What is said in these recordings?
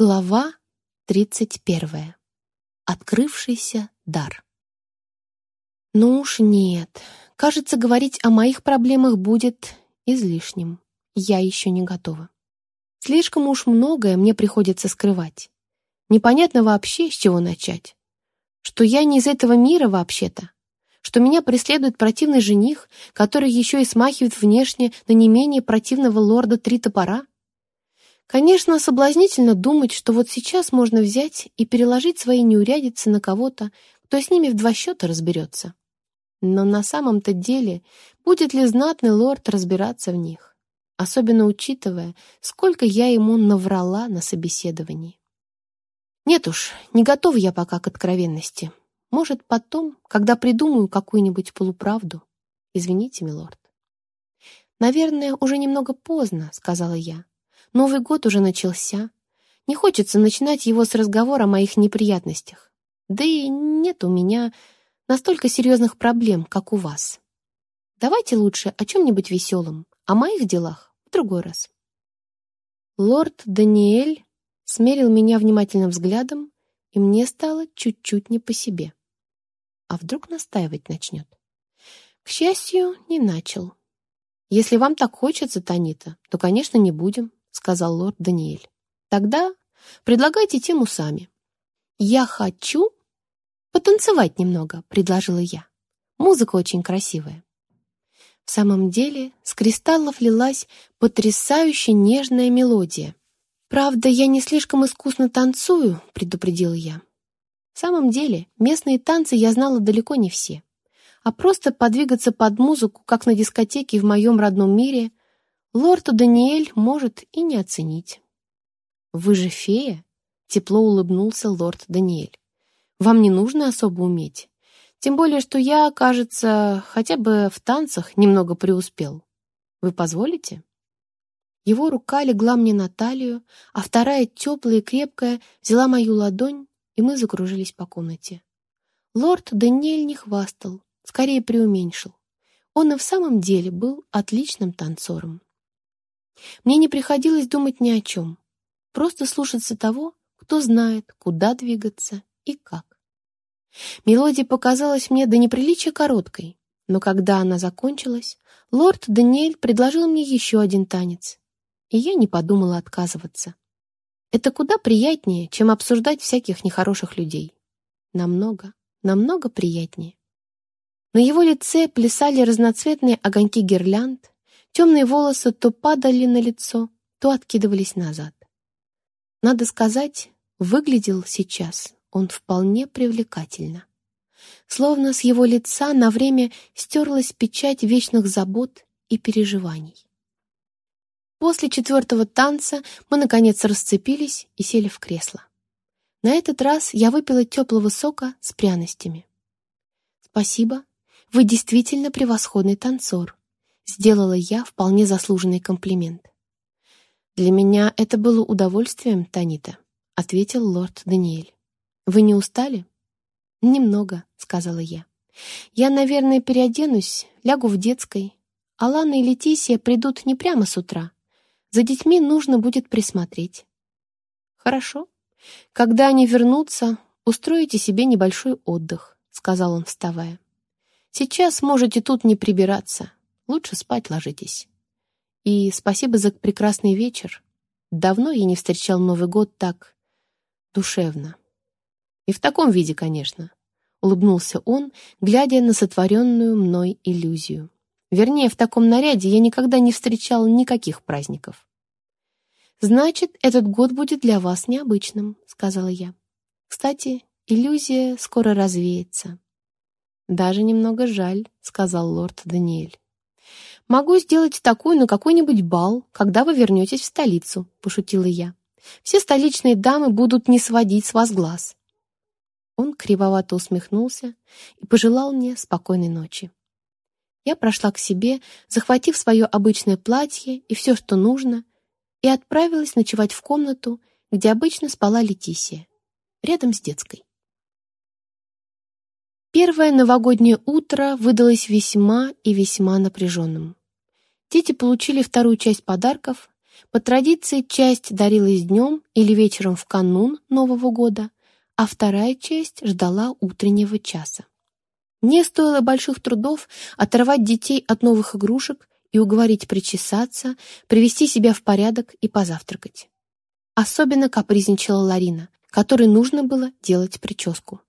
Глава 31. Открывшийся дар. Ну уж нет. Кажется, говорить о моих проблемах будет излишним. Я еще не готова. Слишком уж многое мне приходится скрывать. Непонятно вообще, с чего начать. Что я не из этого мира вообще-то. Что меня преследует противный жених, который еще и смахивает внешне на не менее противного лорда Три Топора. Конечно, соблазнительно думать, что вот сейчас можно взять и переложить свои неурядицы на кого-то, кто с ними в два счета разберется. Но на самом-то деле, будет ли знатный лорд разбираться в них? Особенно учитывая, сколько я ему наврала на собеседовании. Нет уж, не готова я пока к откровенности. Может, потом, когда придумаю какую-нибудь полуправду. Извините, милорд. «Наверное, уже немного поздно», — сказала я. Новый год уже начался. Не хочется начинать его с разговора о моих неприятностях. Да и нет у меня настолько серьезных проблем, как у вас. Давайте лучше о чем-нибудь веселом, о моих делах в другой раз. Лорд Даниэль смерил меня внимательным взглядом, и мне стало чуть-чуть не по себе. А вдруг настаивать начнет? К счастью, не начал. Если вам так хочется, Танита, то, конечно, не будем сказал лорд Даниэль. «Тогда предлагайте тему сами». «Я хочу потанцевать немного», — предложила я. «Музыка очень красивая». В самом деле с кристаллов лилась потрясающе нежная мелодия. «Правда, я не слишком искусно танцую», — предупредила я. В самом деле, местные танцы я знала далеко не все. А просто подвигаться под музыку, как на дискотеке в моем родном мире, лорд Даниэль может и не оценить. «Вы же фея?» — тепло улыбнулся лорд Даниэль. «Вам не нужно особо уметь. Тем более, что я, кажется, хотя бы в танцах немного преуспел. Вы позволите?» Его рука легла мне на талию, а вторая, теплая и крепкая, взяла мою ладонь, и мы закружились по комнате. Лорд Даниэль не хвастал, скорее преуменьшил. Он и в самом деле был отличным танцором. Мне не приходилось думать ни о чем, просто слушаться того, кто знает, куда двигаться и как. Мелодия показалась мне до неприличия короткой, но когда она закончилась, лорд Даниэль предложил мне еще один танец, и я не подумала отказываться. Это куда приятнее, чем обсуждать всяких нехороших людей. Намного, намного приятнее. На его лице плясали разноцветные огоньки гирлянд, Темные волосы то падали на лицо, то откидывались назад. Надо сказать, выглядел сейчас он вполне привлекательно. Словно с его лица на время стерлась печать вечных забот и переживаний. После четвертого танца мы, наконец, расцепились и сели в кресло. На этот раз я выпила теплого сока с пряностями. «Спасибо, вы действительно превосходный танцор», Сделала я вполне заслуженный комплимент. «Для меня это было удовольствием, Танита», — ответил лорд Даниэль. «Вы не устали?» «Немного», — сказала я. «Я, наверное, переоденусь, лягу в детской. Алана и Летисия придут не прямо с утра. За детьми нужно будет присмотреть». «Хорошо. Когда они вернутся, устроите себе небольшой отдых», — сказал он, вставая. «Сейчас можете тут не прибираться. Лучше спать ложитесь. И спасибо за прекрасный вечер. Давно я не встречал Новый год так душевно. И в таком виде, конечно. Улыбнулся он, глядя на сотворенную мной иллюзию. Вернее, в таком наряде я никогда не встречал никаких праздников. «Значит, этот год будет для вас необычным», — сказала я. «Кстати, иллюзия скоро развеется». «Даже немного жаль», — сказал лорд Даниэль. «Могу сделать такую на какой-нибудь бал, когда вы вернетесь в столицу», — пошутила я. «Все столичные дамы будут не сводить с вас глаз». Он кривовато усмехнулся и пожелал мне спокойной ночи. Я прошла к себе, захватив свое обычное платье и все, что нужно, и отправилась ночевать в комнату, где обычно спала Летисия, рядом с детской. Первое новогоднее утро выдалось весьма и весьма напряженным. Дети получили вторую часть подарков, По традиции, часть дарилась днем или вечером в канун Нового года, а вторая часть ждала утреннего часа. Мне стоило больших трудов оторвать детей от новых игрушек и уговорить причесаться, привести себя в порядок и позавтракать. Особенно капризничала Ларина, которой нужно было делать прическу.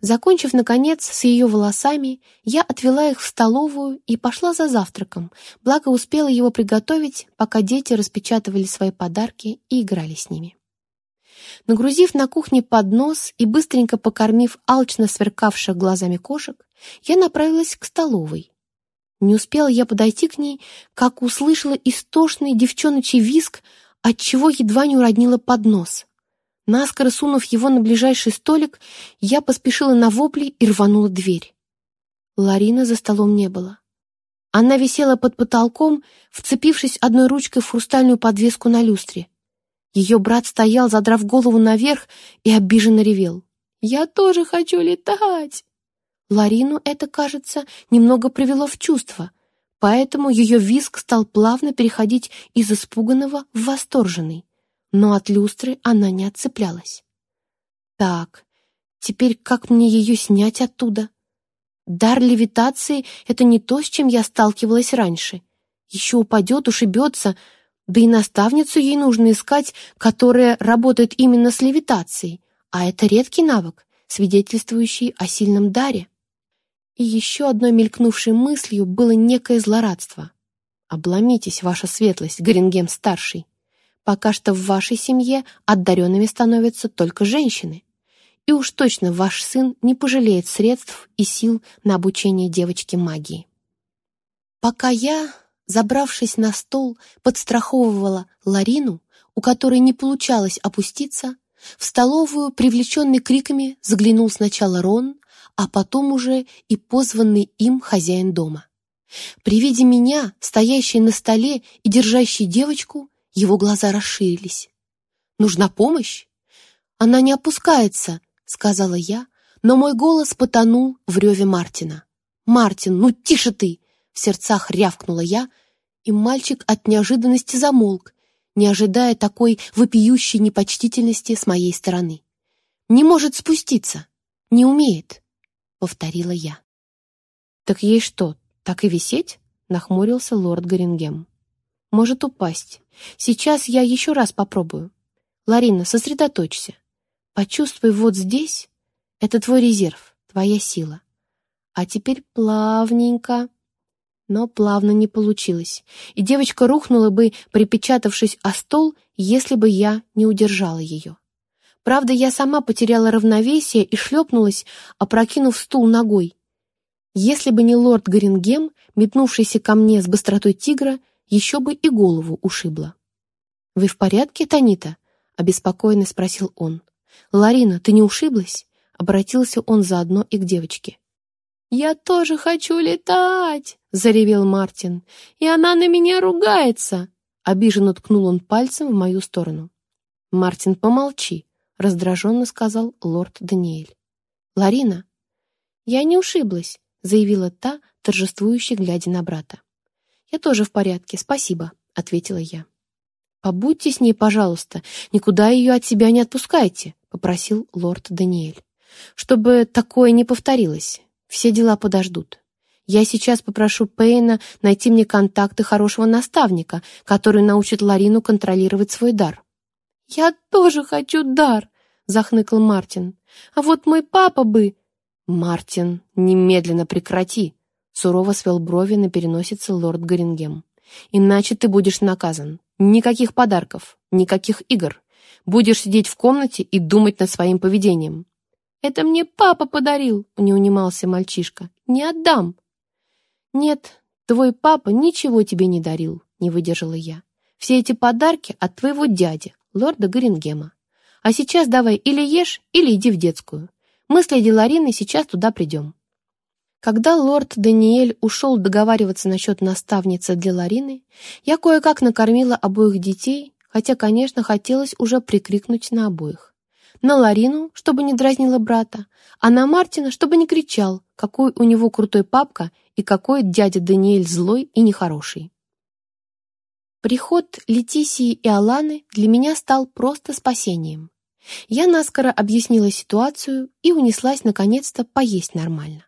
Закончив, наконец, с ее волосами, я отвела их в столовую и пошла за завтраком, благо успела его приготовить, пока дети распечатывали свои подарки и играли с ними. Нагрузив на кухне поднос и быстренько покормив алчно сверкавших глазами кошек, я направилась к столовой. Не успела я подойти к ней, как услышала истошный девчоночий виск, отчего едва не уроднила поднос. Наскоро сунув его на ближайший столик, я поспешила на вопли и рванула дверь. Ларина за столом не было. Она висела под потолком, вцепившись одной ручкой в хрустальную подвеску на люстре. Ее брат стоял, задрав голову наверх, и обиженно ревел. «Я тоже хочу летать!» Ларину это, кажется, немного привело в чувство, поэтому ее визг стал плавно переходить из испуганного в восторженный, но от люстры она не отцеплялась. «Так, теперь как мне ее снять оттуда?» Дар левитации — это не то, с чем я сталкивалась раньше. Еще упадет, ушибется, да и наставницу ей нужно искать, которая работает именно с левитацией, а это редкий навык, свидетельствующий о сильном даре. И еще одной мелькнувшей мыслью было некое злорадство. «Обломитесь, ваша светлость, Горингем-старший. Пока что в вашей семье одаренными становятся только женщины. И уж точно ваш сын не пожалеет средств и сил на обучение девочки магии». Пока я, забравшись на стол, подстраховывала Ларину, у которой не получалось опуститься, в столовую, привлеченный криками, заглянул сначала Рон, а потом уже и позванный им хозяин дома. При виде меня, стоящей на столе и держащей девочку, его глаза расширились. «Нужна помощь?» «Она не опускается», — сказала я, но мой голос потонул в реве Мартина. «Мартин, ну тише ты!» — в сердцах рявкнула я, и мальчик от неожиданности замолк, не ожидая такой вопиющей непочтительности с моей стороны. «Не может спуститься, не умеет» повторила я. «Так ей что, так и висеть?» — нахмурился лорд Горингем. «Может упасть. Сейчас я еще раз попробую. Ларина, сосредоточься. Почувствуй вот здесь. Это твой резерв, твоя сила. А теперь плавненько...» Но плавно не получилось, и девочка рухнула бы, припечатавшись о стол, если бы я не удержала ее. Правда, я сама потеряла равновесие и шлепнулась, опрокинув стул ногой. Если бы не лорд Горингем, метнувшийся ко мне с быстротой тигра, еще бы и голову ушибла. «Вы в порядке, Танита?» — обеспокоенно спросил он. «Ларина, ты не ушиблась?» — обратился он заодно и к девочке. «Я тоже хочу летать!» — заревел Мартин. «И она на меня ругается!» Обиженно ткнул он пальцем в мою сторону. «Мартин, помолчи!» раздраженно сказал лорд Даниэль. «Ларина!» «Я не ушиблась», — заявила та, торжествующе глядя на брата. «Я тоже в порядке, спасибо», — ответила я. «Побудьте с ней, пожалуйста, никуда ее от себя не отпускайте», — попросил лорд Даниэль. «Чтобы такое не повторилось, все дела подождут. Я сейчас попрошу Пейна найти мне контакты хорошего наставника, который научит Ларину контролировать свой дар». «Я тоже хочу дар!» — захныкал Мартин. «А вот мой папа бы...» «Мартин, немедленно прекрати!» — сурово свел брови на переносице лорд Горингем. «Иначе ты будешь наказан. Никаких подарков, никаких игр. Будешь сидеть в комнате и думать над своим поведением». «Это мне папа подарил!» — не унимался мальчишка. «Не отдам!» «Нет, твой папа ничего тебе не дарил», — не выдержала я. «Все эти подарки от твоего дяди, лорда Горингема. А сейчас давай или ешь, или иди в детскую. Мы с леди Лариной сейчас туда придем». Когда лорд Даниэль ушел договариваться насчет наставницы для Ларины, я кое-как накормила обоих детей, хотя, конечно, хотелось уже прикрикнуть на обоих. На Ларину, чтобы не дразнила брата, а на Мартина, чтобы не кричал, какой у него крутой папка и какой дядя Даниэль злой и нехороший. Приход Летисии и Аланы для меня стал просто спасением. Я наскоро объяснила ситуацию и унеслась наконец-то поесть нормально.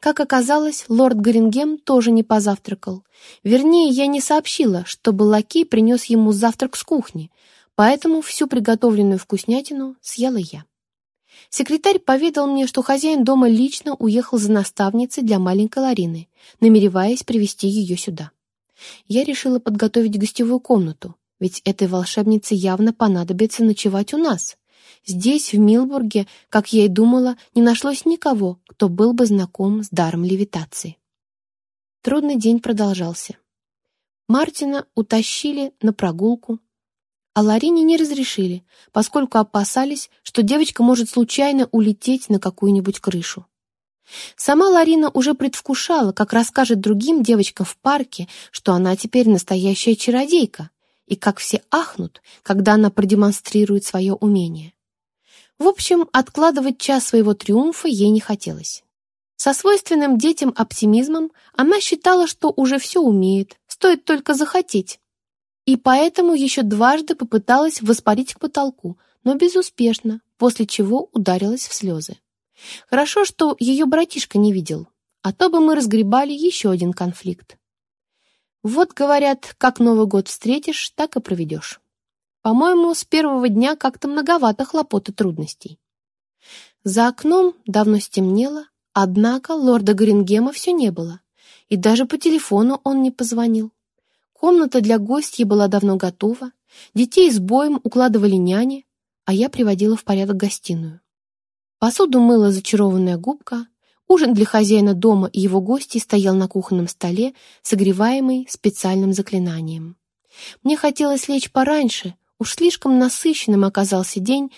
Как оказалось, лорд Горингем тоже не позавтракал. Вернее, я не сообщила, чтобы лакей принес ему завтрак с кухни, поэтому всю приготовленную вкуснятину съела я. Секретарь поведал мне, что хозяин дома лично уехал за наставницей для маленькой Ларины, намереваясь привести ее сюда. Я решила подготовить гостевую комнату, ведь этой волшебнице явно понадобится ночевать у нас. Здесь, в Милбурге, как я и думала, не нашлось никого, кто был бы знаком с даром левитации. Трудный день продолжался. Мартина утащили на прогулку, а Ларине не разрешили, поскольку опасались, что девочка может случайно улететь на какую-нибудь крышу. Сама Ларина уже предвкушала, как расскажет другим девочкам в парке, что она теперь настоящая чародейка, и как все ахнут, когда она продемонстрирует свое умение. В общем, откладывать час своего триумфа ей не хотелось. Со свойственным детям оптимизмом она считала, что уже все умеет, стоит только захотеть. И поэтому еще дважды попыталась воспарить к потолку, но безуспешно, после чего ударилась в слезы. Хорошо, что ее братишка не видел, а то бы мы разгребали еще один конфликт. Вот, говорят, как Новый год встретишь, так и проведешь. По-моему, с первого дня как-то многовато хлопот и трудностей. За окном давно стемнело, однако лорда Грингема все не было, и даже по телефону он не позвонил. Комната для гостей была давно готова, детей с боем укладывали няни, а я приводила в порядок гостиную. Посуду мыла зачарованная губка, ужин для хозяина дома и его гостей стоял на кухонном столе, согреваемый специальным заклинанием. Мне хотелось лечь пораньше, Уж слишком насыщенным оказался день,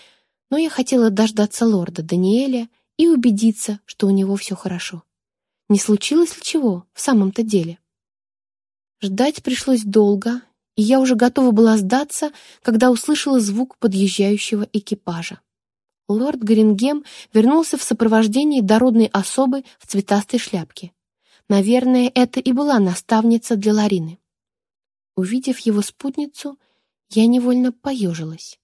но я хотела дождаться лорда Даниэля и убедиться, что у него все хорошо. Не случилось ли чего в самом-то деле? Ждать пришлось долго, и я уже готова была сдаться, когда услышала звук подъезжающего экипажа. Лорд Грингем вернулся в сопровождении дородной особы в цветастой шляпке. Наверное, это и была наставница для Ларины. Увидев его спутницу, я невольно поежилась.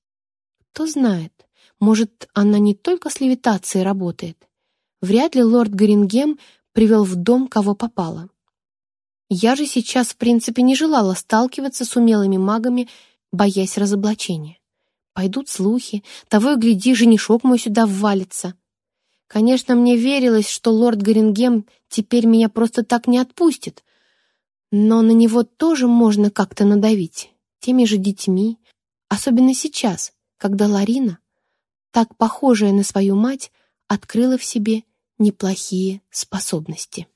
Кто знает, может, она не только с левитацией работает. Вряд ли лорд Горингем привел в дом, кого попало. Я же сейчас, в принципе, не желала сталкиваться с умелыми магами, боясь разоблачения. Пойдут слухи, того и гляди, женишок мой сюда ввалится. Конечно, мне верилось, что лорд Горингем теперь меня просто так не отпустит, но на него тоже можно как-то надавить теми же детьми, особенно сейчас, когда Ларина, так похожая на свою мать, открыла в себе неплохие способности.